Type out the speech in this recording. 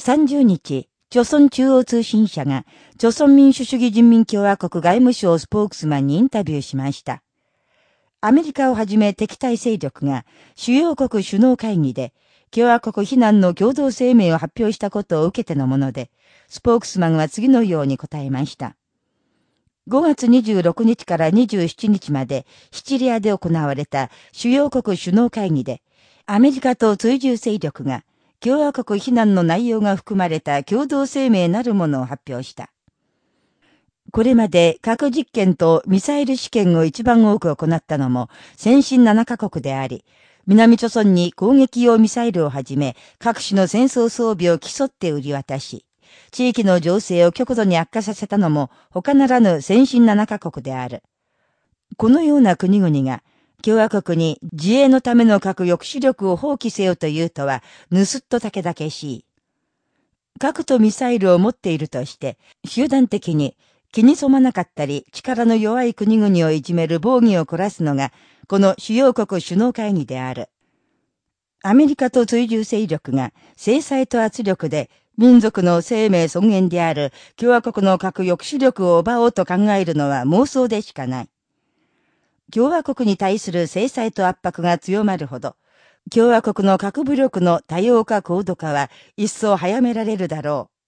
30日、朝鮮中央通信社が、朝鮮民主主義人民共和国外務省スポークスマンにインタビューしました。アメリカをはじめ敵対勢力が主要国首脳会議で共和国非難の共同声明を発表したことを受けてのもので、スポークスマンは次のように答えました。5月26日から27日までシチリアで行われた主要国首脳会議で、アメリカと追従勢力が共和国非難の内容が含まれた共同声明なるものを発表した。これまで核実験とミサイル試験を一番多く行ったのも先進7カ国であり、南朝村に攻撃用ミサイルをはじめ各種の戦争装備を競って売り渡し、地域の情勢を極度に悪化させたのも他ならぬ先進7カ国である。このような国々が共和国に自衛のための核抑止力を放棄せよというとは、ぬすっとたけだけしい。核とミサイルを持っているとして、集団的に気に染まなかったり、力の弱い国々をいじめる防御を凝らすのが、この主要国首脳会議である。アメリカと追従勢力が制裁と圧力で民族の生命尊厳である共和国の核抑止力を奪おうと考えるのは妄想でしかない。共和国に対する制裁と圧迫が強まるほど、共和国の核武力の多様化高度化は一層早められるだろう。